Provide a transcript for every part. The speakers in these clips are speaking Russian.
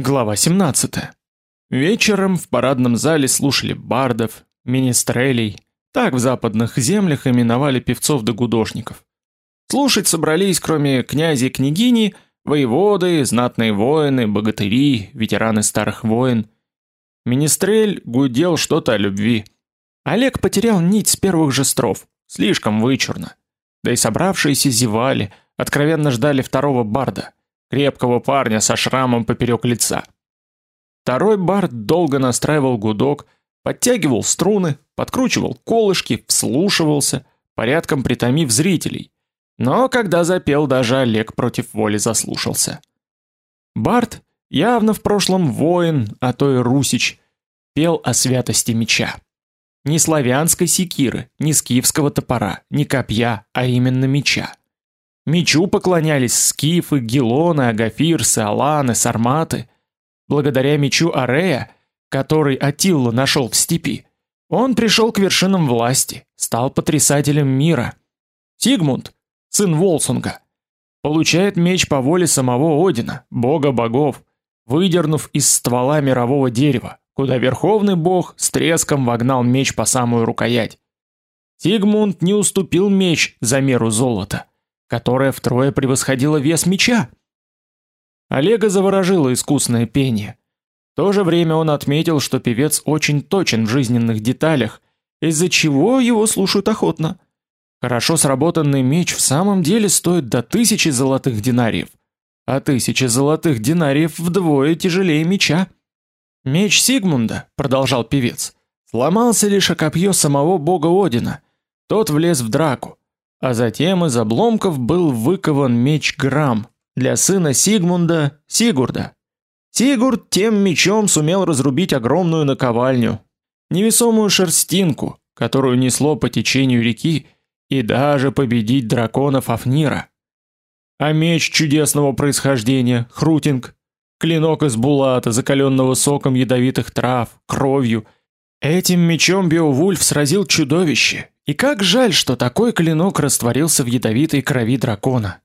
Глава 17. Вечером в парадном зале слушали бардов, министрелей, так в западных землях именовали певцов да гудошников. Слушать собрались, кроме князя и княгини, воеводы, знатные воины, богатыри, ветераны старых войн. Министрель гудел что-то о любви. Олег потерял нить с первых же строф, слишком вычурно. Да и собравшиеся зевали, откровенно ждали второго барда крепкого парня со шрамом поперек лица. Второй бард долго настраивал гудок, подтягивал струны, подкручивал колышки, вслушивался, порядком притомив зрителей. Но когда запел, даже Олег против воли заслушался. Бард, явно в прошлом воин, а то и русич, пел о святости меча. Не славянской секиры, не скифского топора, не копья, а именно меча. Мечу поклонялись скифы, гелоны, агафирсы, аланы, сарматы. Благодаря мечу Арея, который Атилла нашел в степи, он пришел к вершинам власти, стал потрясателем мира. Сигмунд, сын Волсунга, получает меч по воле самого Одина, бога богов, выдернув из ствола мирового дерева, куда верховный бог с треском вогнал меч по самую рукоять. Сигмунд не уступил меч за меру золота которая втрое превосходила вес меча. Олега заворожило искусное пение. В то же время он отметил, что певец очень точен в жизненных деталях, из-за чего его слушают охотно. Хорошо сработанный меч в самом деле стоит до тысячи золотых динариев, а тысяча золотых динариев вдвое тяжелее меча. Меч Сигмунда, продолжал певец, сломался лишь о копье самого бога Одина. Тот влез в драку, а затем из обломков был выкован меч Грам для сына Сигмунда, Сигурда. Сигурд тем мечом сумел разрубить огромную наковальню, невесомую шерстинку, которую несло по течению реки, и даже победить драконов Афнира. А меч чудесного происхождения, Хрутинг, клинок из булата, закаленного соком ядовитых трав, кровью, этим мечом Беовульф сразил чудовище и как жаль, что такой клинок растворился в ядовитой крови дракона.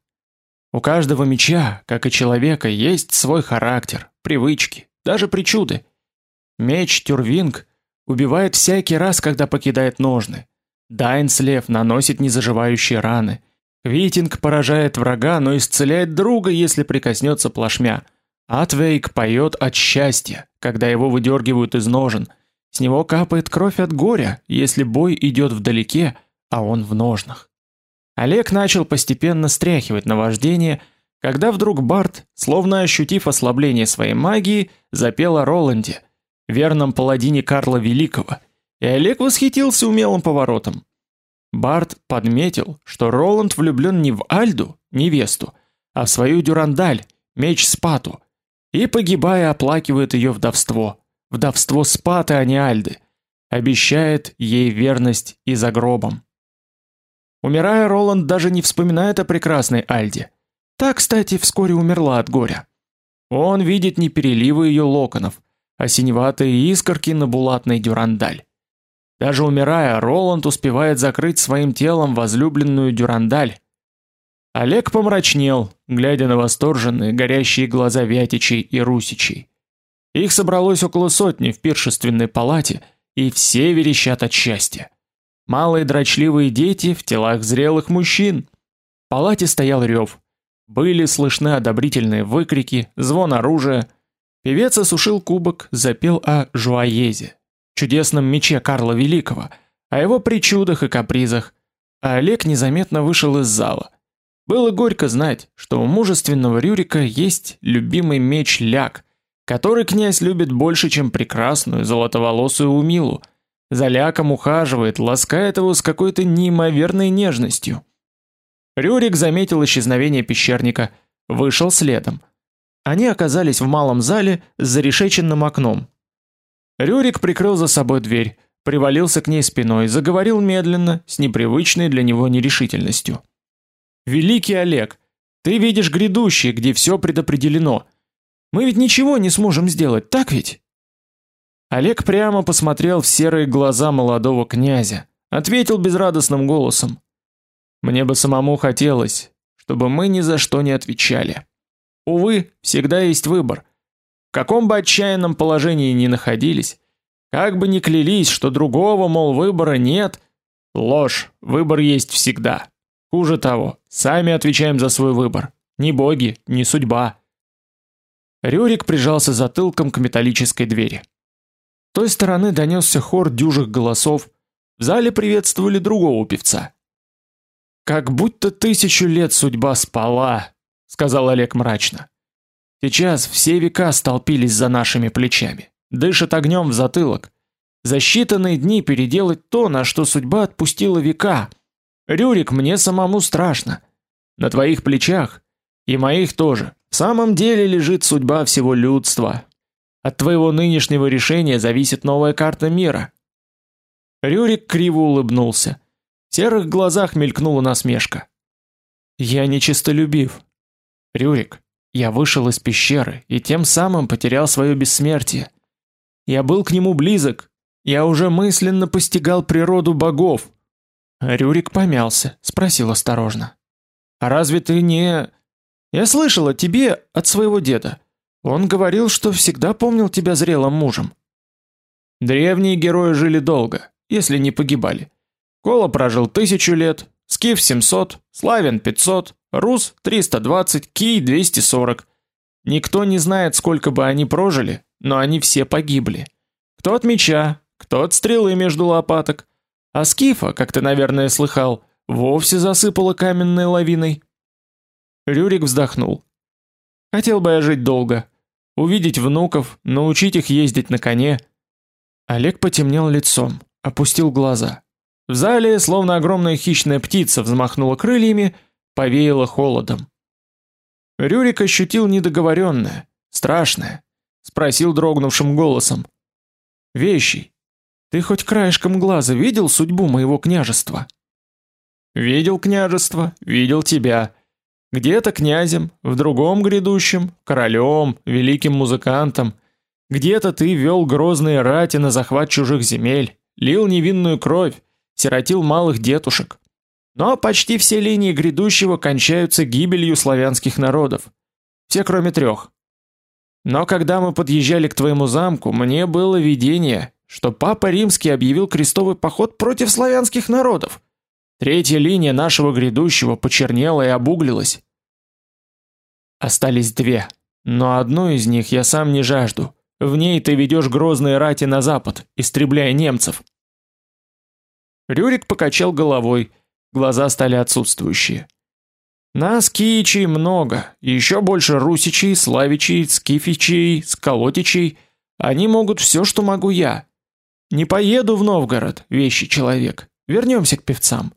У каждого меча, как и человека, есть свой характер, привычки, даже причуды. Меч Тюрвинг убивает всякий раз, когда покидает ножны. Дайнслев наносит незаживающие раны. Квитинг поражает врага, но исцеляет друга, если прикоснется плашмя. Атвейк поет от счастья, когда его выдергивают из ножен – с него капает кровь от горя, если бой идет вдалеке, а он в ножнах. Олег начал постепенно стряхивать наваждение, когда вдруг Барт, словно ощутив ослабление своей магии, запел о Роланде, верном паладине Карла Великого, и Олег восхитился умелым поворотом. Барт подметил, что Роланд влюблен не в Альду, невесту, а в свою Дюрандаль, меч Спату, и погибая оплакивает ее вдовство вдовство Спаты, а не Альды, обещает ей верность и за гробом. Умирая, Роланд даже не вспоминает о прекрасной Альде. Та, кстати, вскоре умерла от горя. Он видит не переливы ее локонов, а синеватые искорки на булатной дюрандаль. Даже умирая, Роланд успевает закрыть своим телом возлюбленную дюрандаль. Олег помрачнел, глядя на восторженные, горящие глаза Вятичей и Русичей. Их собралось около сотни в пиршественной палате, и все верещат от счастья. Малые дрочливые дети в телах зрелых мужчин. В палате стоял рев. Были слышны одобрительные выкрики, звон оружия. Певец осушил кубок, запел о Жуаезе, чудесном мече Карла Великого, о его причудах и капризах. А Олег незаметно вышел из зала. Было горько знать, что у мужественного Рюрика есть любимый меч Ляг, который князь любит больше, чем прекрасную золотоволосую Умилу. За ляком ухаживает, ласкает его с какой-то неимоверной нежностью. Рюрик заметил исчезновение пещерника, вышел следом. Они оказались в малом зале с зарешеченным окном. Рюрик прикрыл за собой дверь, привалился к ней спиной, заговорил медленно, с непривычной для него нерешительностью. Великий Олег, ты видишь грядущее, где все предопределено. Мы ведь ничего не сможем сделать, так ведь? Олег прямо посмотрел в серые глаза молодого князя, ответил безрадостным голосом: "Мне бы самому хотелось, чтобы мы ни за что не отвечали. Увы, всегда есть выбор. каком бы отчаянном положении ни находились, как бы ни клялись, что другого, мол, выбора нет, ложь, выбор есть всегда. Хуже того, сами отвечаем за свой выбор. Ни боги, ни судьба. Рюрик прижался затылком к металлической двери. С той стороны донесся хор дюжих голосов. В зале приветствовали другого певца. Как будто тысячу лет судьба спала, сказал Олег мрачно. Сейчас все века столпились за нашими плечами, дышат огнем в затылок. За считанные дни переделать то, на что судьба отпустила века. Рюрик, мне самому страшно. На твоих плечах и моих тоже. В самом деле лежит судьба всего людства. От твоего нынешнего решения зависит новая карта мира. Рюрик криво улыбнулся. В серых глазах мелькнула насмешка. Я не честолюбив. Рюрик, я вышел из пещеры и тем самым потерял свое бессмертие. Я был к нему близок. Я уже мысленно постигал природу богов. Рюрик помялся, спросил осторожно: "А разве ты не Я слышал о тебе от своего деда. Он говорил, что всегда помнил тебя зрелым мужем". Древние герои жили долго, если не погибали. Кола прожил тысячу лет, Скиф 700, Славин 500, Рус 320, Кий 240. Никто не знает, сколько бы они прожили, но они все погибли. Кто от меча, кто от стрелы между лопаток. А Скифа, как ты, наверное, слыхал, вовсе засыпало каменной лавиной. Рюрик вздохнул. Хотел бы я жить долго, увидеть внуков, научить их ездить на коне. Олег потемнел лицом, опустил глаза. В зале, словно огромная хищная птица, взмахнула крыльями, повеяло холодом. Рюрик ощутил недоговоренное, страшное, спросил дрогнувшим голосом: "Вещий, ты хоть краешком глаза видел судьбу моего княжества?" "Видел княжество, видел тебя. Где-то князем, в другом грядущем королем, великим музыкантом. Где-то ты вел грозные рати на захват чужих земель, лил невинную кровь, сиротил малых детушек. Но почти все линии грядущего кончаются гибелью славянских народов. Все кроме трех. Но когда мы подъезжали к твоему замку, мне было видение, что папа Римский объявил крестовый поход против славянских народов. Третья линия нашего грядущего почернела и обуглилась. Остались две, но одну из них я сам не жажду. В ней ты ведешь грозные рати на запад, истребляя немцев. Рюрик покачал головой. Глаза стали отсутствующие. Нас киичей много, еще больше русичей, славичей, скифичей, сколотичей. Они могут все, что могу я. Не поеду в Новгород, вещий человек. Вернемся к певцам.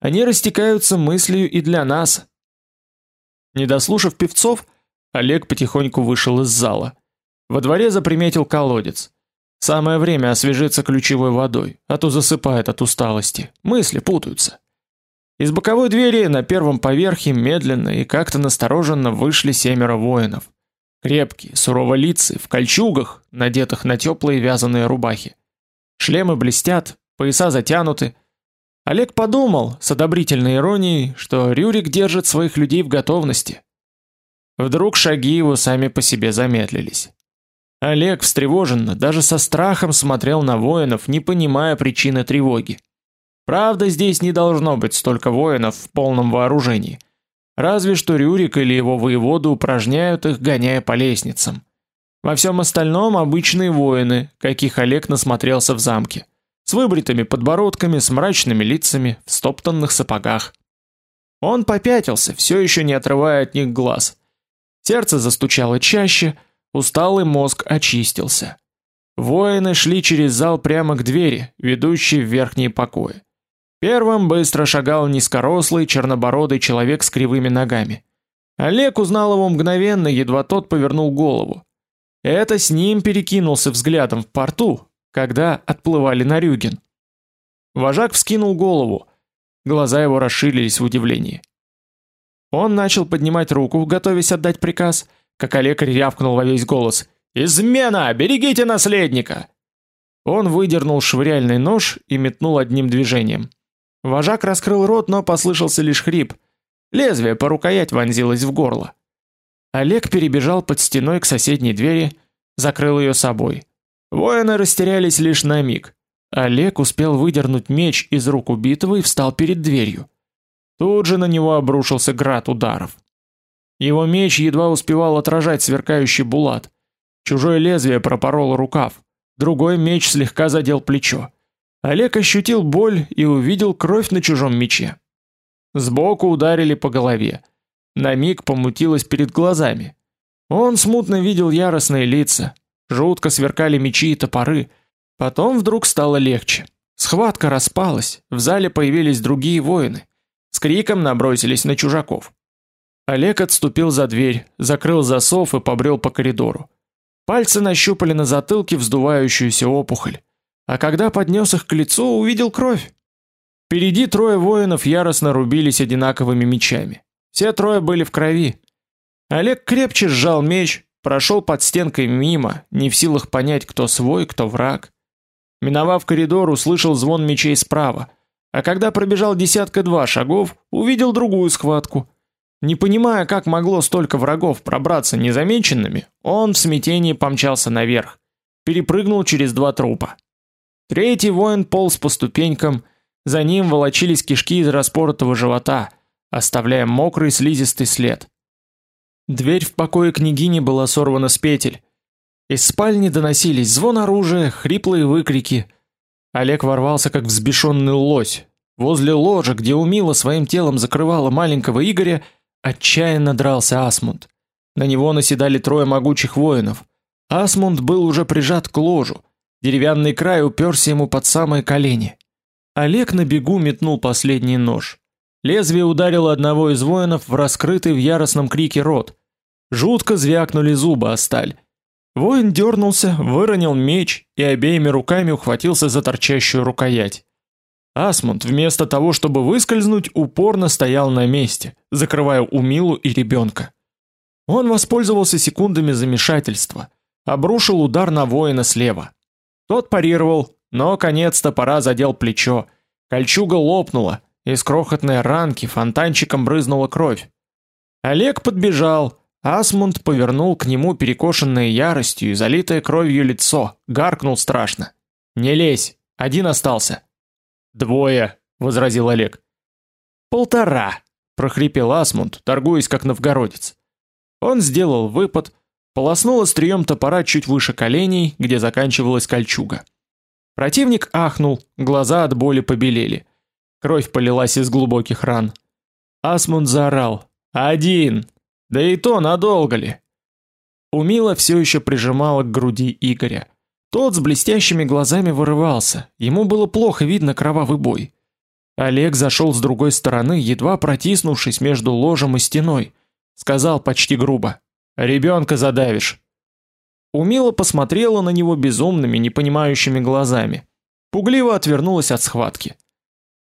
Они растекаются мыслью и для нас. Не дослушав певцов, Олег потихоньку вышел из зала. Во дворе заприметил колодец. Самое время освежиться ключевой водой, а то засыпает от усталости. Мысли путаются. Из боковой двери на первом поверхе медленно и как-то настороженно вышли семеро воинов. Крепкие, суроволицые, в кольчугах, надетых на теплые вязаные рубахи. Шлемы блестят, пояса затянуты. Олег подумал с одобрительной иронией, что Рюрик держит своих людей в готовности. Вдруг шаги его сами по себе замедлились. Олег встревоженно, даже со страхом смотрел на воинов, не понимая причины тревоги. Правда, здесь не должно быть столько воинов в полном вооружении. Разве что Рюрик или его воеводы упражняют их, гоняя по лестницам. Во всем остальном обычные воины, каких Олег насмотрелся в замке, с выбритыми подбородками, с мрачными лицами, в стоптанных сапогах. Он попятился, все еще не отрывая от них глаз. Сердце застучало чаще, усталый мозг очистился. Воины шли через зал прямо к двери, ведущей в верхние покои. Первым быстро шагал низкорослый чернобородый человек с кривыми ногами. Олег узнал его мгновенно, едва тот повернул голову. Это с ним перекинулся взглядом в порту, когда отплывали на Рюген. Вожак вскинул голову. Глаза его расширились в удивлении. Он начал поднимать руку, готовясь отдать приказ, как Олег рявкнул во весь голос: "Измена! Берегите наследника!" Он выдернул швыряльный нож и метнул одним движением. Вожак раскрыл рот, но послышался лишь хрип. Лезвие по рукоять вонзилось в горло. Олег перебежал под стеной к соседней двери, закрыл ее собой. Воины растерялись лишь на миг. Олег успел выдернуть меч из рук убитого и встал перед дверью. Тут же на него обрушился град ударов. Его меч едва успевал отражать сверкающий булат. Чужое лезвие пропороло рукав. Другой меч слегка задел плечо. Олег ощутил боль и увидел кровь на чужом мече. Сбоку ударили по голове. На миг помутилось перед глазами. Он смутно видел яростные лица, жутко сверкали мечи и топоры. Потом вдруг стало легче. Схватка распалась, в зале появились другие воины. С криком набросились на чужаков. Олег отступил за дверь, закрыл засов и побрел по коридору. Пальцы нащупали на затылке вздувающуюся опухоль а когда поднес их к лицу, увидел кровь. Впереди трое воинов яростно рубились одинаковыми мечами. Все трое были в крови. Олег крепче сжал меч, прошел под стенкой мимо, не в силах понять, кто свой, кто враг. Миновав коридор, услышал звон мечей справа, а когда пробежал десятка-два шагов, увидел другую схватку. Не понимая, как могло столько врагов пробраться незамеченными, он в смятении помчался наверх, перепрыгнул через два трупа. Третий воин полз по ступенькам, за ним волочились кишки из распоротого живота, оставляя мокрый слизистый след. Дверь в покое княгини была сорвана с петель. Из спальни доносились звон оружия, хриплые выкрики. Олег ворвался как взбешенный лось. Возле ложа, где Умила своим телом закрывала маленького Игоря, отчаянно дрался Асмунд. На него наседали трое могучих воинов. Асмунд был уже прижат к ложу. Деревянный край уперся ему под самое колени. Олег на бегу метнул последний нож. Лезвие ударило одного из воинов в раскрытый в яростном крике рот. Жутко звякнули зубы о сталь. Воин дернулся, выронил меч и обеими руками ухватился за торчащую рукоять. Асмунд вместо того, чтобы выскользнуть, упорно стоял на месте, закрывая Умилу и ребенка. Он воспользовался секундами замешательства, обрушил удар на воина слева. Тот парировал, но конец топора задел плечо. Кольчуга лопнула, из крохотной ранки фонтанчиком брызнула кровь. Олег подбежал, Асмунд повернул к нему перекошенное яростью и залитое кровью лицо, гаркнул страшно: "Не лезь, один остался". "Двое", возразил Олег. "Полтора", прохрипел Асмунд, торгуясь как новгородец. Он сделал выпад, полоснул острием топора чуть выше коленей, где заканчивалась кольчуга. Противник ахнул, глаза от боли побелели. Кровь полилась из глубоких ран. Асмунд заорал: "Один! Да и то надолго ли?" Умила все еще прижимала к груди Игоря. Тот с блестящими глазами вырывался. Ему было плохо видно кровавый бой. Олег зашел с другой стороны, едва протиснувшись между ложем и стеной, сказал почти грубо: Ребенка задавишь. Умила посмотрела на него безумными, непонимающими глазами. Пугливо отвернулась от схватки.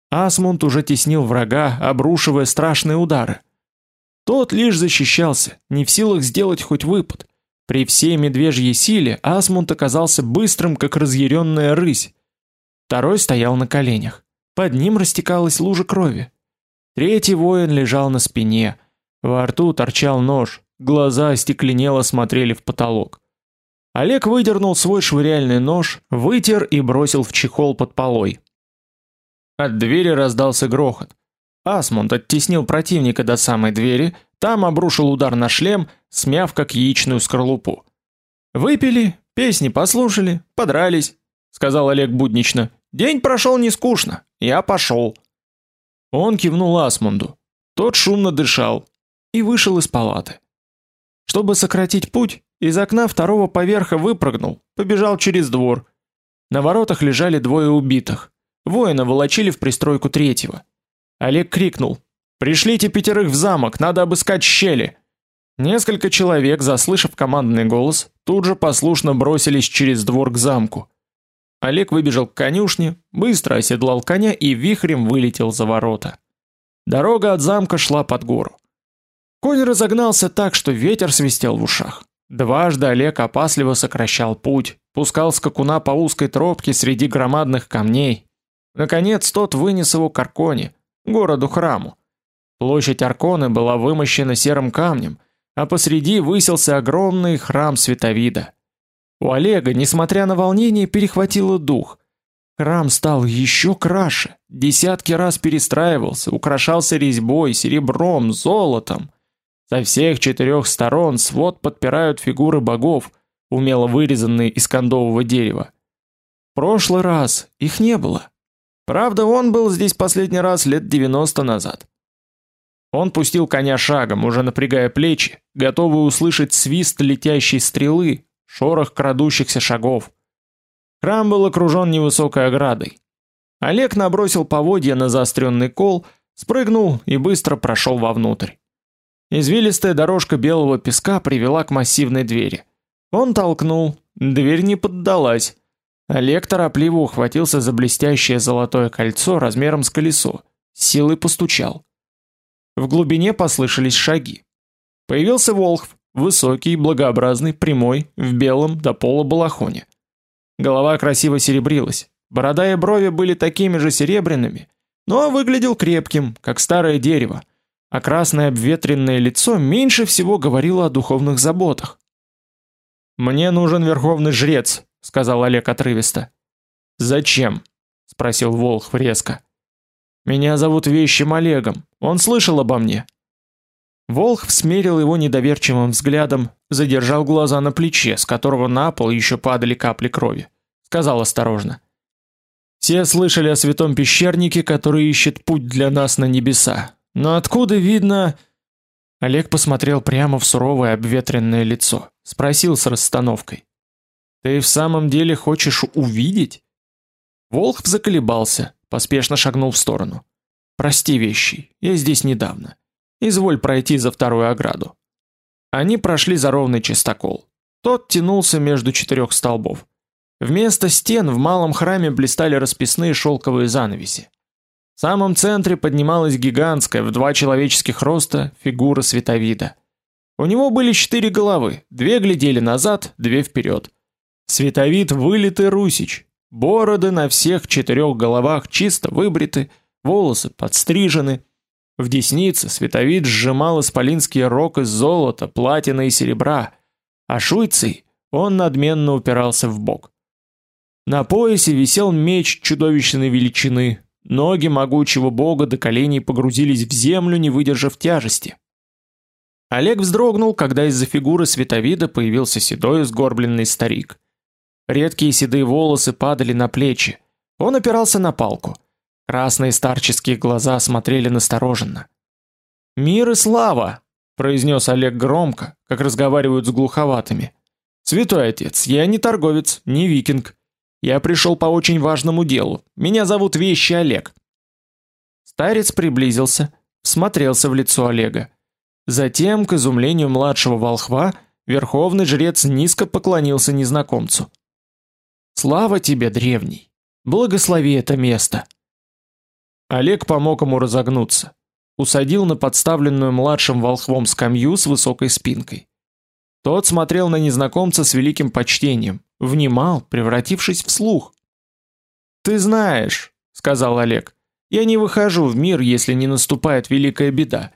Асмунд уже теснил врага, обрушивая страшные удары. Тот лишь защищался, не в силах сделать хоть выпад. При всей медвежьей силе Асмунд оказался быстрым, как разъяренная рысь. Второй стоял на коленях. Под ним растекалась лужа крови. Третий воин лежал на спине. Во рту торчал нож, Глаза остекленело смотрели в потолок. Олег выдернул свой швыряльный нож, вытер и бросил в чехол под полой. От двери раздался грохот. Асмунд оттеснил противника до самой двери, там обрушил удар на шлем, смяв как яичную скорлупу. Выпили, песни послушали, подрались, сказал Олег буднично. День прошел не скучно. Я пошел. Он кивнул Асмунду. Тот шумно дышал и вышел из палаты. Чтобы сократить путь, из окна второго поверха выпрыгнул, побежал через двор. На воротах лежали двое убитых. Воина волочили в пристройку третьего. Олег крикнул: "Пришлите пятерых в замок, надо обыскать щели". Несколько человек, заслышав командный голос, тут же послушно бросились через двор к замку. Олег выбежал к конюшне, быстро оседлал коня и вихрем вылетел за ворота. Дорога от замка шла под гору. Конь разогнался так, что ветер свистел в ушах. Дважды Олег опасливо сокращал путь, пускал скакуна по узкой тропке среди громадных камней. Наконец тот вынес его к Арконе, городу-храму. Площадь Арконы была вымощена серым камнем, а посреди высился огромный храм Световида. У Олега, несмотря на волнение, перехватило дух. Храм стал еще краше, десятки раз перестраивался, украшался резьбой, серебром, золотом. Со всех четырех сторон свод подпирают фигуры богов, умело вырезанные из кондового дерева. В прошлый раз их не было. Правда, он был здесь последний раз лет 90 назад. Он пустил коня шагом, уже напрягая плечи, готовый услышать свист летящей стрелы, шорох крадущихся шагов. Храм был окружен невысокой оградой. Олег набросил поводья на заостренный кол, спрыгнул и быстро прошел вовнутрь. Извилистая дорожка белого песка привела к массивной двери. Он толкнул, дверь не поддалась. Олег торопливо ухватился за блестящее золотое кольцо размером с колесо, силой постучал. В глубине послышались шаги. Появился Волхв, высокий, благообразный, прямой, в белом до пола балахоне. Голова красиво серебрилась, борода и брови были такими же серебряными, но выглядел крепким, как старое дерево, а красное обветренное лицо меньше всего говорило о духовных заботах. «Мне нужен верховный жрец», — сказал Олег отрывисто. «Зачем?» — спросил Волх резко. «Меня зовут Вещим Олегом. Он слышал обо мне». Волх смерил его недоверчивым взглядом, задержал глаза на плече, с которого на пол еще падали капли крови. Сказал осторожно. «Все слышали о святом пещернике, который ищет путь для нас на небеса. Но откуда видно...» Олег посмотрел прямо в суровое обветренное лицо, спросил с расстановкой. «Ты в самом деле хочешь увидеть?» Волх заколебался, поспешно шагнул в сторону. «Прости, вещи, я здесь недавно. Изволь пройти за вторую ограду. Они прошли за ровный чистокол. Тот тянулся между четырех столбов. Вместо стен в малом храме блистали расписные шелковые занавеси. В самом центре поднималась гигантская в два человеческих роста фигура Световида. У него были четыре головы, две глядели назад, две вперед. Световид вылитый русич, бороды на всех четырех головах чисто выбриты, волосы подстрижены, в деснице Световид сжимал исполинский рог из золота, платины и серебра, а шуйцей он надменно упирался в бок. На поясе висел меч чудовищной величины, ноги могучего бога до коленей погрузились в землю, не выдержав тяжести. Олег вздрогнул, когда из-за фигуры Световида появился седой сгорбленный старик. Редкие седые волосы падали на плечи. Он опирался на палку – Красные старческие глаза смотрели настороженно. «Мир и слава!» – произнес Олег громко, как разговаривают с глуховатыми. «Святой отец, я не торговец, не викинг. Я пришел по очень важному делу. Меня зовут Вещи Олег». Старец приблизился, всмотрелся в лицо Олега. Затем, к изумлению младшего волхва, верховный жрец низко поклонился незнакомцу. «Слава тебе, древний! Благослови это место!» Олег помог ему разогнуться, усадил на подставленную младшим волхвом скамью с высокой спинкой. Тот смотрел на незнакомца с великим почтением, внимал, превратившись в слух. Ты знаешь, сказал Олег. Я не выхожу в мир, если не наступает великая беда.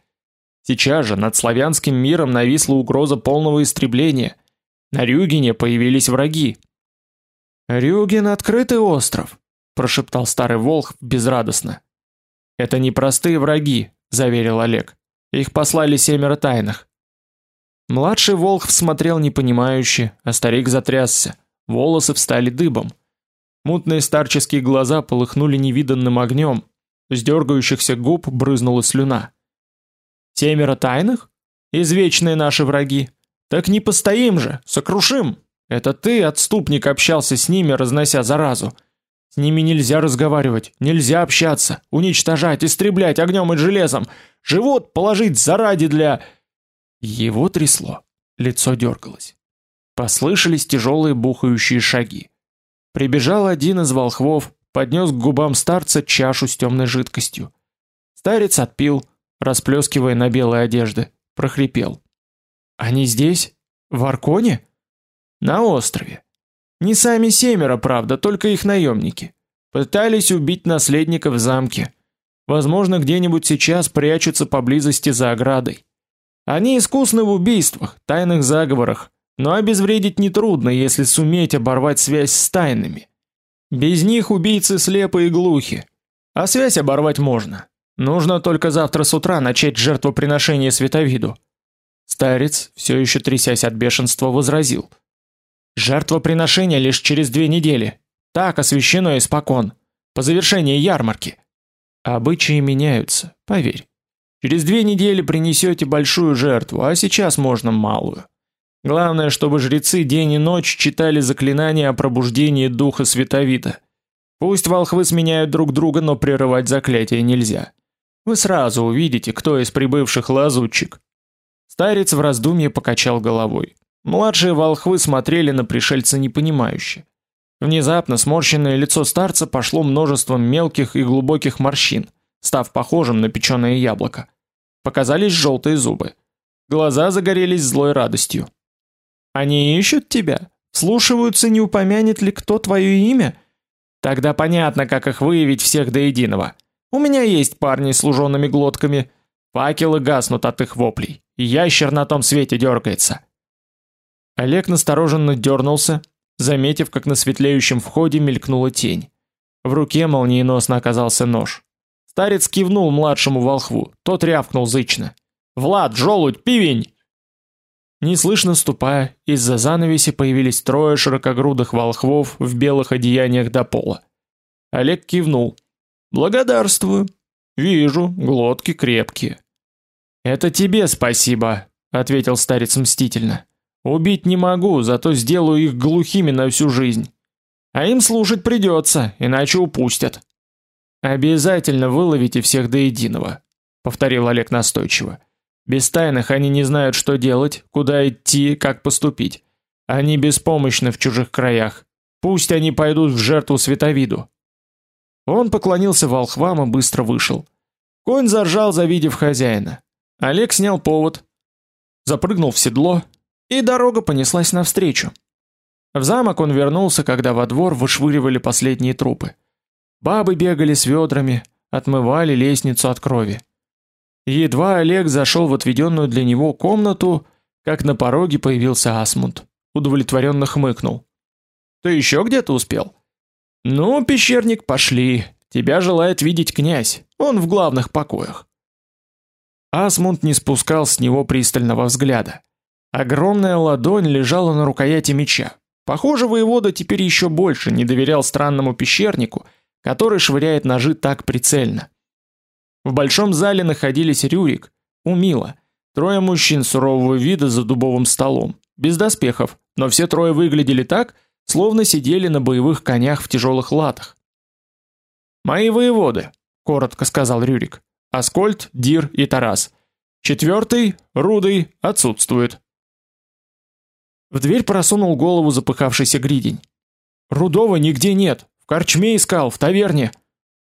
Сейчас же над славянским миром нависла угроза полного истребления. На Рюгене появились враги. Рюген открытый остров, прошептал старый волх безрадостно. Это не простые враги, заверил Олег. Их послали семеро тайных. Младший волк смотрел непонимающе, а старик затрясся. Волосы встали дыбом. Мутные старческие глаза полыхнули невиданным огнем. С дергающихся губ брызнула слюна. Семеро тайных? Извечные наши враги. Так не постоим же, сокрушим. Это ты, отступник, общался с ними, разнося заразу. С ними нельзя разговаривать, нельзя общаться, уничтожать, истреблять огнем и железом, живот положить заради для Его трясло, лицо дергалось. Послышались тяжелые бухающие шаги. Прибежал один из волхвов, поднес к губам старца чашу с темной жидкостью. Старец отпил, расплескивая на белые одежды, прохрипел: "Они здесь, в Арконе, на острове. Не сами семеро, правда, только их наемники. Пытались убить наследника в замке. Возможно, где-нибудь сейчас прячутся поблизости за оградой. Они искусны в убийствах, тайных заговорах, но обезвредить нетрудно, если суметь оборвать связь с тайнами. Без них убийцы слепы и глухи. А связь оборвать можно. Нужно только завтра с утра начать жертвоприношение Световиду. Старец, все еще трясясь от бешенства, возразил: Жертвоприношение лишь через две недели. Так освящено испокон, по завершении ярмарки. Обычаи меняются, поверь. Через две недели принесете большую жертву, а сейчас можно малую. Главное, чтобы жрецы день и ночь читали заклинания о пробуждении духа Световида. Пусть волхвы сменяют друг друга, но прерывать заклятие нельзя. Вы сразу увидите, кто из прибывших лазутчик. Старец в раздумье покачал головой. Младшие волхвы смотрели на пришельца непонимающе. Внезапно сморщенное лицо старца пошло множеством мелких и глубоких морщин, став похожим на печеное яблоко. Показались желтые зубы. Глаза загорелись злой радостью. Они ищут тебя, слушаются, не упомянет ли кто твое имя. Тогда понятно, как их выявить всех до единого. У меня есть парни с лужеными глотками. Факелы гаснут от их воплей. Ящер на том свете дергается. Олег настороженно дернулся, заметив, как на светлеющем входе мелькнула тень. В руке молниеносно оказался нож. Старец кивнул младшему волхву, тот рявкнул зычно: "Влад, желудь, пивень!" Неслышно ступая, из-за занавеси появились трое широкогрудых волхвов в белых одеяниях до пола. Олег кивнул. "Благодарствую. Вижу, глотки крепкие". "Это тебе спасибо", ответил старец мстительно. Убить не могу, зато сделаю их глухими на всю жизнь. А им слушать придется, иначе упустят. Обязательно выловите всех до единого, повторил Олег настойчиво. Без тайных они не знают, что делать, куда идти, как поступить. Они беспомощны в чужих краях. Пусть они пойдут в жертву Световиду. Он поклонился волхвам и быстро вышел. Конь заржал, завидев хозяина. Олег снял повод, запрыгнул в седло и дорога понеслась навстречу. В замок он вернулся, когда во двор вышвыривали последние трупы. Бабы бегали с ведрами, отмывали лестницу от крови. Едва Олег зашел в отведенную для него комнату, как на пороге появился Асмунд. Удовлетворенно хмыкнул. Ты еще где-то успел? Ну, пещерник, пошли. Тебя желает видеть князь. Он в главных покоях. Асмунд не спускал с него пристального взгляда. Огромная ладонь лежала на рукояти меча. Похоже, воевода теперь еще больше не доверял странному пещернику, который швыряет ножи так прицельно. В большом зале находились Рюрик, Умила, трое мужчин сурового вида за дубовым столом, без доспехов, но все трое выглядели так, словно сидели на боевых конях в тяжелых латах. Мои воеводы, коротко сказал Рюрик. Аскольд, Дир и Тарас. Четвертый, Рудый, отсутствует. В дверь просунул голову запыхавшийся гридень. Рудого нигде нет. В корчме искал, в таверне.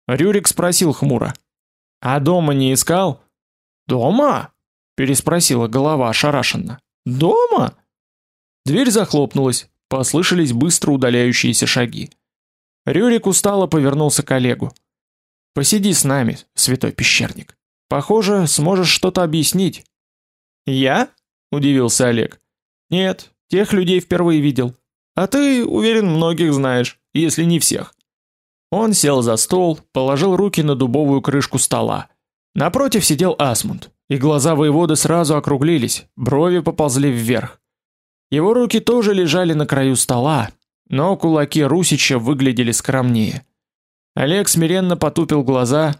Рюрик спросил хмуро: "А дома не искал?" "Дома?" переспросила голова ошарашенно. "Дома?" Дверь захлопнулась, послышались быстро удаляющиеся шаги. Рюрик устало повернулся к Олегу. Посиди с нами, святой пещерник. Похоже, сможешь что-то объяснить. Я? удивился Олег. Нет, Тех людей впервые видел. А ты, уверен, многих знаешь, если не всех. Он сел за стол, положил руки на дубовую крышку стола. Напротив сидел Асмунд, и глаза воевода сразу округлились, брови поползли вверх. Его руки тоже лежали на краю стола, но кулаки Русича выглядели скромнее. Олег смиренно потупил глаза,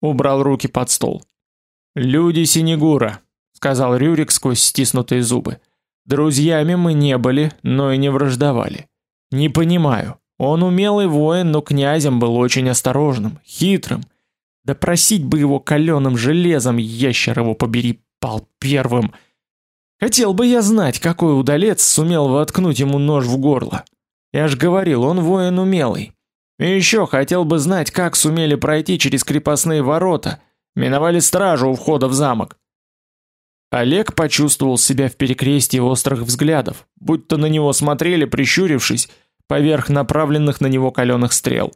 убрал руки под стол. "Люди Синегура", сказал Рюрик сквозь стиснутые зубы. Друзьями мы не были, но и не враждовали. Не понимаю. Он умелый воин, но князем был очень осторожным, хитрым. Да просить бы его каленым железом, ящер его побери, пал первым. Хотел бы я знать, какой удалец сумел воткнуть ему нож в горло. Я ж говорил, он воин умелый. И еще хотел бы знать, как сумели пройти через крепостные ворота, миновали стражу у входа в замок. Олег почувствовал себя в перекрестии острых взглядов, будто на него смотрели, прищурившись, поверх направленных на него каленых стрел.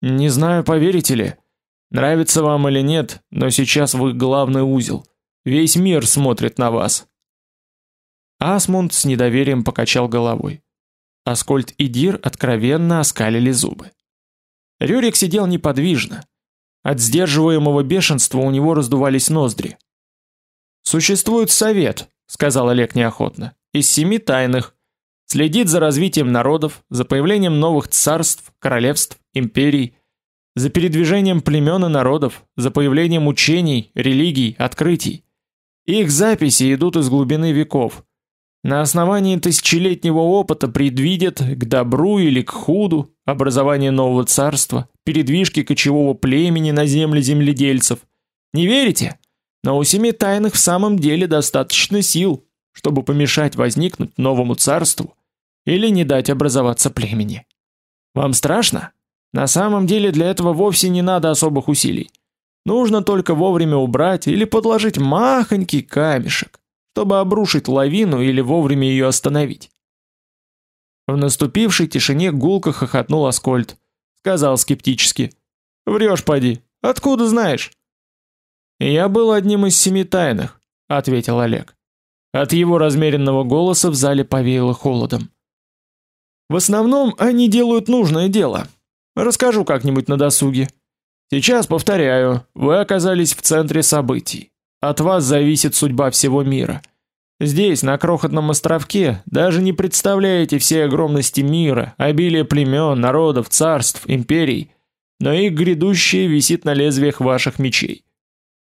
Не знаю, поверите ли, нравится вам или нет, но сейчас вы главный узел. Весь мир смотрит на вас. Асмунд с недоверием покачал головой. Аскольд и Дир откровенно оскалили зубы. Рюрик сидел неподвижно. От сдерживаемого бешенства у него раздувались ноздри. Существует совет, сказал Олег неохотно, из семи тайных. Следит за развитием народов, за появлением новых царств, королевств, империй, за передвижением племен и народов, за появлением учений, религий, открытий. Их записи идут из глубины веков. На основании тысячелетнего опыта предвидят к добру или к худу образование нового царства, передвижки кочевого племени на земли земледельцев. Не верите? Но у семи тайных в самом деле достаточно сил, чтобы помешать возникнуть новому царству или не дать образоваться племени. Вам страшно? На самом деле для этого вовсе не надо особых усилий. Нужно только вовремя убрать или подложить махонький камешек, чтобы обрушить лавину или вовремя ее остановить. В наступившей тишине гулко хохотнул Аскольд. Сказал скептически. «Врешь, поди. Откуда знаешь?» «Я был одним из семи тайных», — ответил Олег. От его размеренного голоса в зале повеяло холодом. «В основном они делают нужное дело. Расскажу как-нибудь на досуге. Сейчас повторяю, вы оказались в центре событий. От вас зависит судьба всего мира. Здесь, на крохотном островке, даже не представляете всей огромности мира, обилие племен, народов, царств, империй, но их грядущее висит на лезвиях ваших мечей.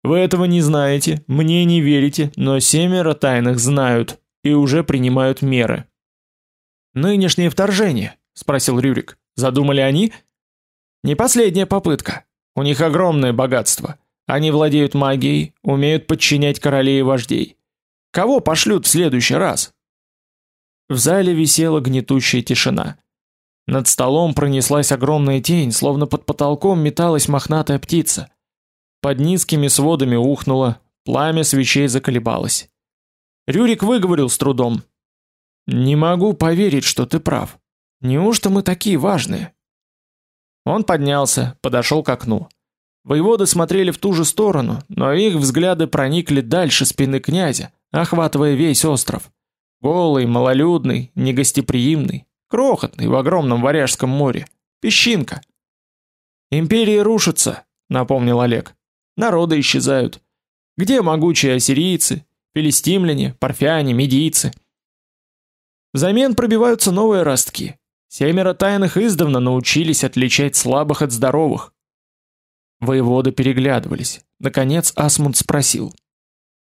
Вы этого не знаете, мне не верите, но семеро тайных знают и уже принимают меры. Нынешнее вторжение, спросил Рюрик. Задумали они? Не последняя попытка. У них огромное богатство. Они владеют магией, умеют подчинять королей и вождей. Кого пошлют в следующий раз? В зале висела гнетущая тишина. Над столом пронеслась огромная тень, словно под потолком металась мохнатая птица. Под низкими сводами ухнуло, пламя свечей заколебалось. Рюрик выговорил с трудом: "Не могу поверить, что ты прав. Неужто мы такие важные?" Он поднялся, подошел к окну. Воеводы смотрели в ту же сторону, но их взгляды проникли дальше спины князя, охватывая весь остров. Голый, малолюдный, негостеприимный, крохотный в огромном Варяжском море, песчинка. Империи рушатся, напомнил Олег. Народы исчезают. Где могучие ассирийцы, филистимляне, парфяне, медийцы? Взамен пробиваются новые ростки. Семеро тайных издавна научились отличать слабых от здоровых. Воеводы переглядывались. Наконец Асмунд спросил: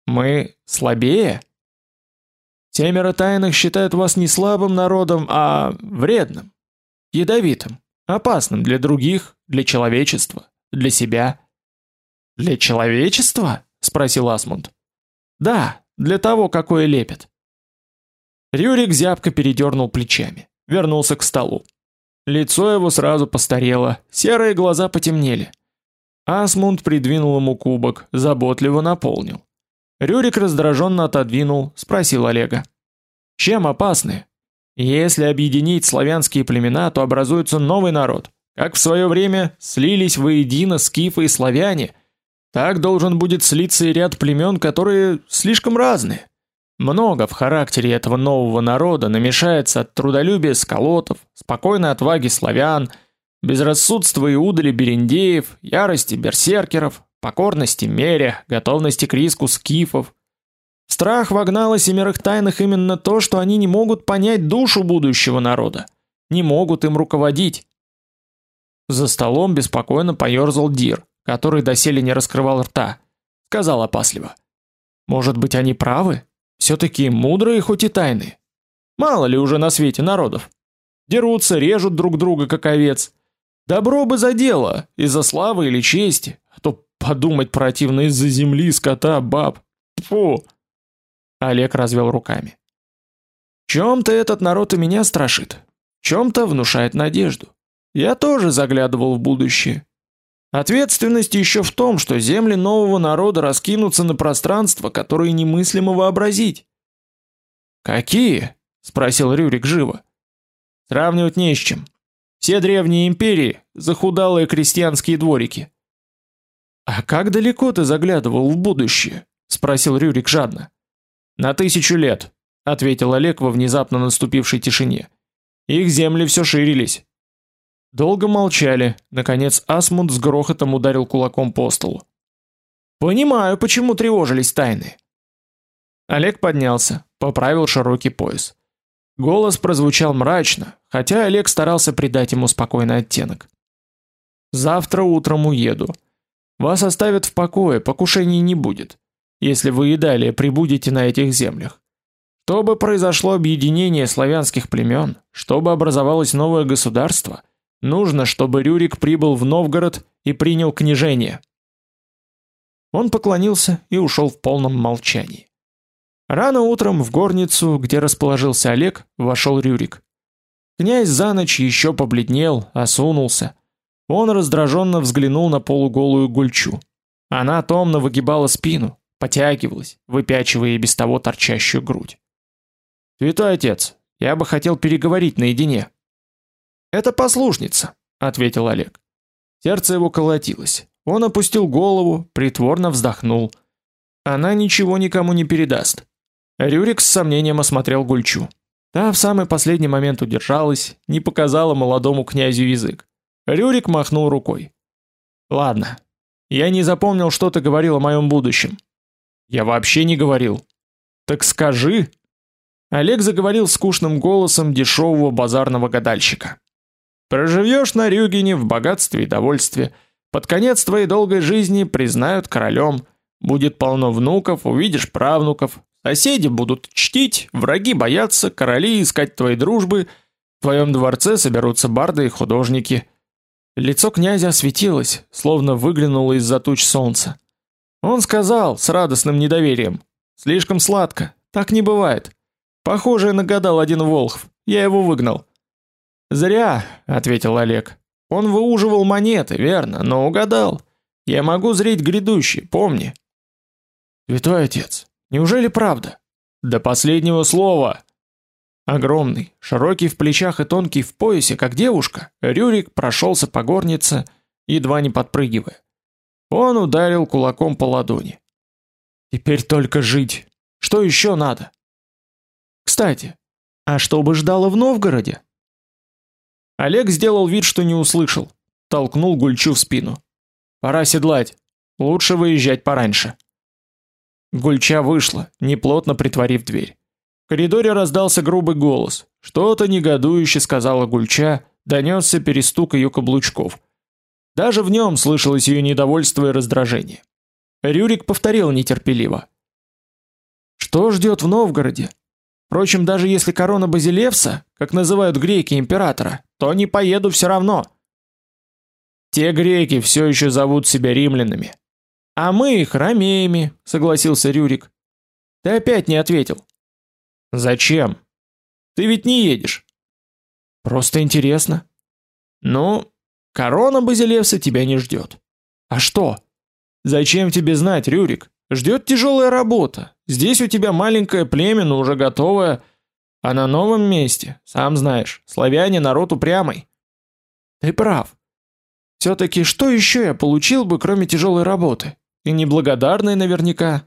"Мы слабее?" Семеро тайных считают вас не слабым народом, а вредным, ядовитым, опасным для других, для человечества, для себя. Для человечества? спросил Асмунд. Да, для того, какое лепит. Рюрик зябко передернул плечами вернулся к столу. Лицо его сразу постарело, серые глаза потемнели. Асмунд придвинул ему кубок, заботливо наполнил. Рюрик раздраженно отодвинул, спросил Олега: "Чем опасны? Если объединить славянские племена, то образуется новый народ. Как в свое время слились воедино скифы и славяне, так должен будет слиться и ряд племен, которые слишком разные. Много в характере этого нового народа намешается от трудолюбия сколотов, спокойной отваги славян, безрассудства и удали берендеев, ярости берсеркеров, покорности меря, готовности к риску скифов. Страх вогнало семерых тайных именно то, что они не могут понять душу будущего народа, не могут им руководить. За столом беспокойно поерзал Дир, который доселе не раскрывал рта. Сказал опасливо: "Может быть, они правы? все таки мудрые хоть и тайные. Мало ли уже на свете народов. Дерутся, режут друг друга как овец. Добро бы за дело, из-за славы или чести, а то подумать противно из-за земли, скота, баб. Фу. Олег развел руками. Чем-то этот народ и меня страшит, чем-то внушает надежду. Я тоже заглядывал в будущее. Ответственность еще в том, что земли нового народа раскинутся на пространство, которое немыслимо вообразить. Какие? спросил Рюрик живо. Сравнивать не с чем. Все древние империи захудалые крестьянские дворики. А как далеко ты заглядывал в будущее? спросил Рюрик жадно. На тысячу лет, ответил Олег во внезапно наступившей тишине. Их земли все ширились. Долго молчали. Наконец Асмунд с грохотом ударил кулаком по столу. Понимаю, почему тревожились тайны. Олег поднялся, поправил широкий пояс. Голос прозвучал мрачно, хотя Олег старался придать ему спокойный оттенок. Завтра утром уеду. Вас оставят в покое, покушений не будет, если вы и далее прибудете на этих землях. Чтобы произошло объединение славянских племен, чтобы образовалось новое государство, нужно, чтобы Рюрик прибыл в Новгород и принял княжение. Он поклонился и ушел в полном молчании. Рано утром в горницу, где расположился Олег, вошел Рюрик. Князь за ночь еще побледнел, осунулся. Он раздраженно взглянул на полуголую Гульчу. Она томно выгибала спину, потягивалась, выпячивая и без того торчащую грудь. "Святой отец, я бы хотел переговорить наедине". "Это послушница", ответил Олег. Сердце его колотилось. Он опустил голову, притворно вздохнул. Она ничего никому не передаст. Рюрик с сомнением осмотрел Гульчу. Та в самый последний момент удержалась, не показала молодому князю язык. Рюрик махнул рукой. Ладно. Я не запомнил, что ты говорил о моем будущем. Я вообще не говорил. Так скажи. Олег заговорил скучным голосом дешевого базарного гадальщика. Проживешь на Рюгине в богатстве и довольстве. Под конец твоей долгой жизни признают королем. Будет полно внуков, увидишь правнуков, Соседи будут чтить, враги бояться, короли искать твоей дружбы, в твоем дворце соберутся барды и художники. Лицо князя осветилось, словно выглянуло из-за туч солнца. Он сказал с радостным недоверием: "Слишком сладко, так не бывает. Похоже, нагадал один волхв. Я его выгнал". "Зря", ответил Олег. "Он выуживал монеты, верно, но угадал. Я могу зреть грядущее, помни". "Святой отец, Неужели правда? До последнего слова. Огромный, широкий в плечах и тонкий в поясе, как девушка, Рюрик прошелся по горнице, едва не подпрыгивая. Он ударил кулаком по ладони. Теперь только жить. Что еще надо? Кстати, а что бы ждало в Новгороде? Олег сделал вид, что не услышал, толкнул Гульчу в спину. Пора седлать. Лучше выезжать пораньше. Гульча вышла, неплотно притворив дверь. В коридоре раздался грубый голос. Что-то негодующе сказала Гульча, донесся перестук ее каблучков. Даже в нем слышалось ее недовольство и раздражение. Рюрик повторил нетерпеливо: "Что ждет в Новгороде? Впрочем, даже если корона Базилевса, как называют греки императора, то не поеду все равно. Те греки все еще зовут себя римлянами, а мы их ромеями, согласился Рюрик. Ты опять не ответил. Зачем? Ты ведь не едешь. Просто интересно. Ну, корона Базилевса тебя не ждет. А что? Зачем тебе знать, Рюрик? Ждет тяжелая работа. Здесь у тебя маленькое племя, но уже готовое, а на новом месте, сам знаешь, славяне народ упрямый. Ты прав. все таки что еще я получил бы, кроме тяжелой работы? И неблагодарный наверняка.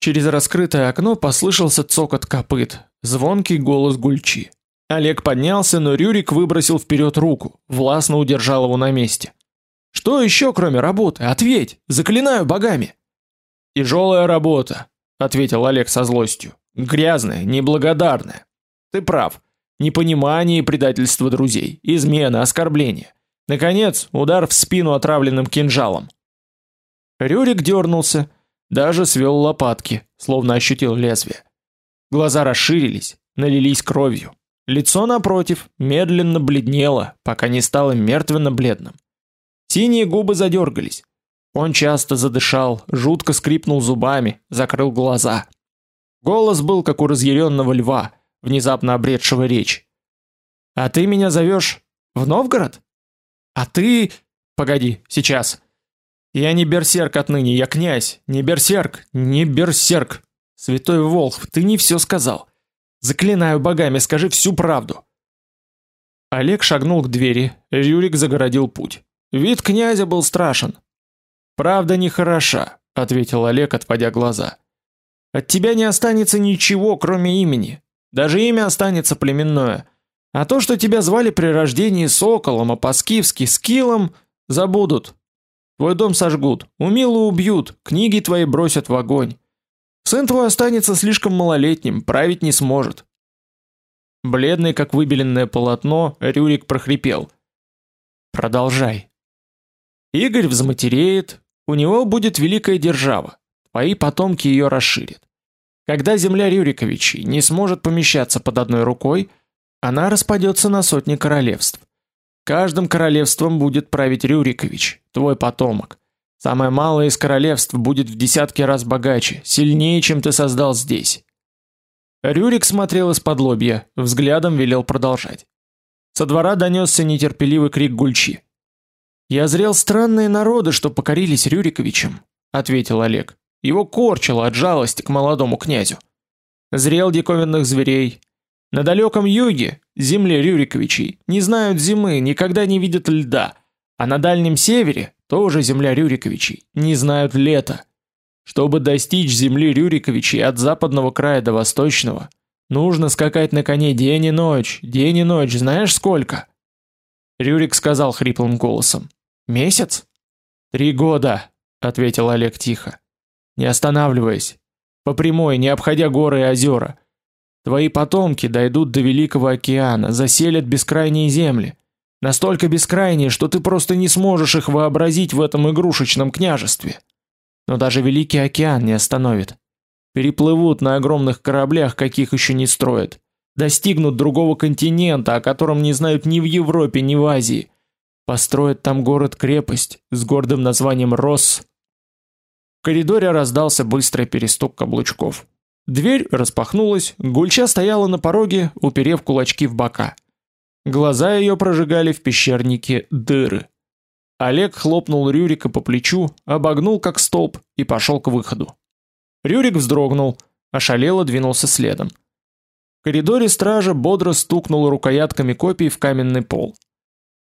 Через раскрытое окно послышался цокот копыт, звонкий голос Гульчи. Олег поднялся, но Рюрик выбросил вперед руку, властно удержал его на месте. Что еще, кроме работы? Ответь, заклинаю богами. Тяжелая работа, ответил Олег со злостью. Грязная, неблагодарная. Ты прав. Непонимание и предательство друзей, измена, оскорбление. Наконец, удар в спину отравленным кинжалом. Рюрик дернулся, даже свел лопатки, словно ощутил лезвие. Глаза расширились, налились кровью. Лицо напротив медленно бледнело, пока не стало мертвенно-бледным. Синие губы задергались. Он часто задышал, жутко скрипнул зубами, закрыл глаза. Голос был как у разъяренного льва, внезапно обретшего речь. А ты меня зовешь в Новгород? А ты Погоди, сейчас. Я не берсерк отныне, я князь, не берсерк, не берсерк. Святой Волхв, ты не все сказал. Заклинаю богами, скажи всю правду. Олег шагнул к двери, Рюрик загородил путь. Вид князя был страшен. Правда не хороша, ответил Олег, отводя глаза. От тебя не останется ничего, кроме имени. Даже имя останется племенное. А то, что тебя звали при рождении соколом, а по-скифски скилом, забудут. Твой дом сожгут, умилу убьют, книги твои бросят в огонь. Сын твой останется слишком малолетним, править не сможет. Бледный, как выбеленное полотно, Рюрик прохрипел: "Продолжай". Игорь взматереет, у него будет великая держава. Твои потомки ее расширят. Когда земля Рюриковичей не сможет помещаться под одной рукой, она распадется на сотни королевств. Каждым королевством будет править Рюрикович, твой потомок. Самое малое из королевств будет в десятки раз богаче, сильнее, чем ты создал здесь. Рюрик смотрел из-под лобья, взглядом велел продолжать. Со двора донесся нетерпеливый крик Гульчи. Я зрел странные народы, что покорились Рюриковичам, ответил Олег. Его корчило от жалости к молодому князю. Зрел диковинных зверей. На далеком юге, земле Рюриковичей, не знают зимы, никогда не видят льда, а на дальнем севере, тоже земля Рюриковичей, не знают лета. Чтобы достичь земли Рюриковичей от западного края до восточного, нужно скакать на коне день и ночь, день и ночь, знаешь сколько? Рюрик сказал хриплым голосом: "Месяц? Три года", ответил Олег тихо не останавливаясь, по прямой, не обходя горы и озера. Твои потомки дойдут до Великого океана, заселят бескрайние земли, настолько бескрайние, что ты просто не сможешь их вообразить в этом игрушечном княжестве. Но даже Великий океан не остановит. Переплывут на огромных кораблях, каких еще не строят. Достигнут другого континента, о котором не знают ни в Европе, ни в Азии. Построят там город-крепость с гордым названием Росс коридоре раздался быстрый перестук каблучков. Дверь распахнулась, Гульча стояла на пороге, уперев кулачки в бока. Глаза ее прожигали в пещернике дыры. Олег хлопнул Рюрика по плечу, обогнул как столб и пошел к выходу. Рюрик вздрогнул, ошалело двинулся следом. В коридоре стража бодро стукнула рукоятками копий в каменный пол.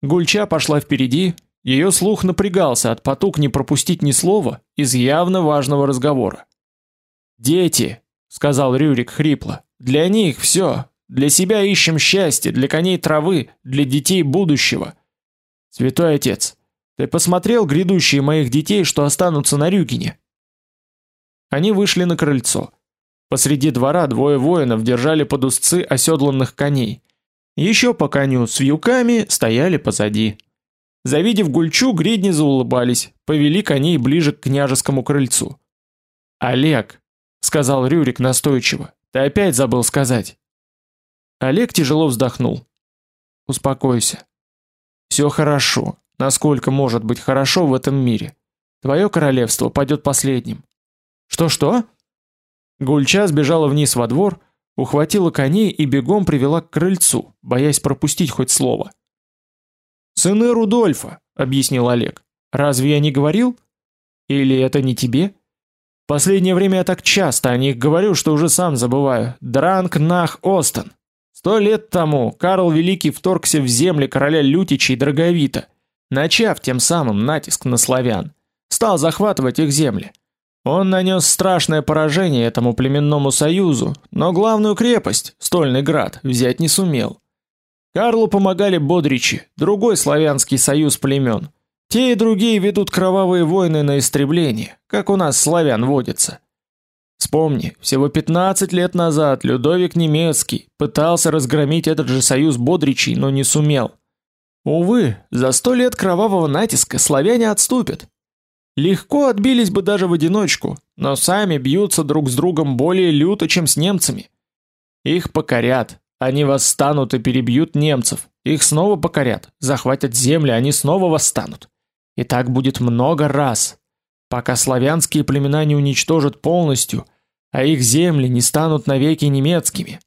Гульча пошла впереди, ее слух напрягался от потуг не пропустить ни слова из явно важного разговора. "Дети", сказал Рюрик хрипло. "Для них все. Для себя ищем счастье, для коней травы, для детей будущего. Святой отец, ты посмотрел грядущие моих детей, что останутся на Рюгине?" Они вышли на крыльцо. Посреди двора двое воинов держали под узцы оседланных коней. Еще по коню с вьюками стояли позади. Завидев Гульчу, гридни заулыбались, повели коней ближе к княжескому крыльцу. "Олег", сказал Рюрик настойчиво. "Ты опять забыл сказать". Олег тяжело вздохнул. "Успокойся. Все хорошо, насколько может быть хорошо в этом мире. Твое королевство падет последним". "Что-что?" Гульча сбежала вниз во двор, ухватила коней и бегом привела к крыльцу, боясь пропустить хоть слово. Сыны Рудольфа, объяснил Олег. Разве я не говорил? Или это не тебе? Последнее время я так часто о них говорю, что уже сам забываю. Дранг Нах Остен. Сто лет тому Карл Великий вторгся в земли короля Лютичей Драговита, начав тем самым натиск на славян. Стал захватывать их земли. Он нанес страшное поражение этому племенному союзу, но главную крепость, Стольный град, взять не сумел. Карлу помогали бодричи, другой славянский союз племен. Те и другие ведут кровавые войны на истребление, как у нас славян водится. Вспомни, всего 15 лет назад Людовик Немецкий пытался разгромить этот же союз бодричей, но не сумел. Увы, за сто лет кровавого натиска славяне отступят. Легко отбились бы даже в одиночку, но сами бьются друг с другом более люто, чем с немцами. Их покорят, они восстанут и перебьют немцев. Их снова покорят, захватят земли, они снова восстанут. И так будет много раз, пока славянские племена не уничтожат полностью, а их земли не станут навеки немецкими.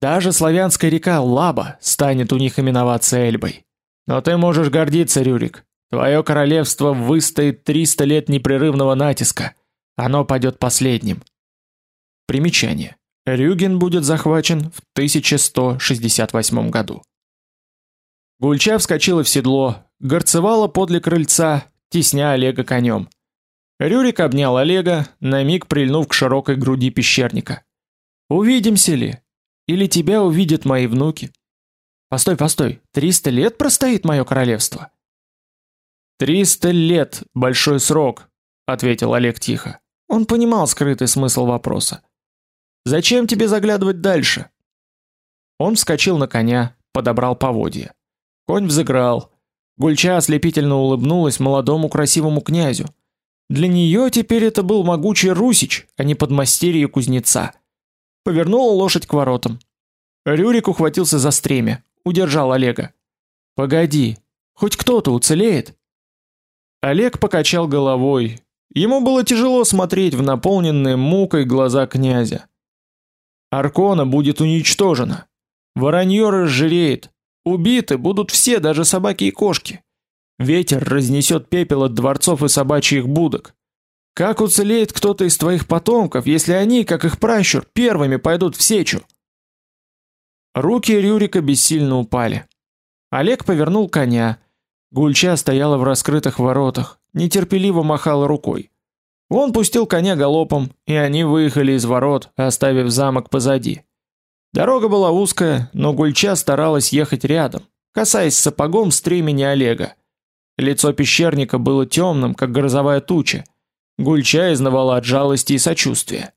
Даже славянская река Лаба станет у них именоваться Эльбой. Но ты можешь гордиться, Рюрик. Твое королевство выстоит 300 лет непрерывного натиска. Оно падет последним. Примечание. Рюген будет захвачен в 1168 году. Гульча вскочила в седло, горцевала подле крыльца, тесня Олега конем. Рюрик обнял Олега, на миг прильнув к широкой груди пещерника. Увидимся ли? Или тебя увидят мои внуки? Постой, постой. Триста лет простоит мое королевство. Триста лет большой срок, ответил Олег тихо. Он понимал скрытый смысл вопроса. Зачем тебе заглядывать дальше? Он вскочил на коня, подобрал поводья. Конь взыграл. Гульча ослепительно улыбнулась молодому красивому князю. Для нее теперь это был могучий русич, а не подмастерье кузнеца. Повернула лошадь к воротам. Рюрик ухватился за стремя, удержал Олега. Погоди, хоть кто-то уцелеет. Олег покачал головой. Ему было тяжело смотреть в наполненные мукой глаза князя. Аркона будет уничтожена. Воронье разжиреет. Убиты будут все, даже собаки и кошки. Ветер разнесет пепел от дворцов и собачьих будок. Как уцелеет кто-то из твоих потомков, если они, как их пращур, первыми пойдут в сечу? Руки Рюрика бессильно упали. Олег повернул коня. Гульча стояла в раскрытых воротах, нетерпеливо махала рукой. Он пустил коня галопом, и они выехали из ворот, оставив замок позади. Дорога была узкая, но Гульча старалась ехать рядом, касаясь сапогом стремени Олега. Лицо пещерника было темным, как грозовая туча. Гульча изнывала от жалости и сочувствия.